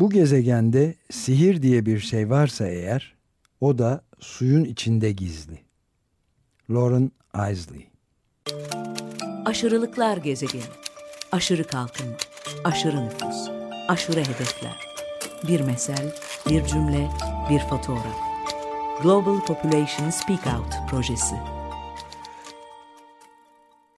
Bu gezegende sihir diye bir şey varsa eğer, o da suyun içinde gizli. Lauren Isley Aşırılıklar gezegeni. Aşırı kalkınma, aşırı nüfus, aşırı hedefler. Bir mesel, bir cümle, bir fotoğraf. Global Population Speak Out projesi.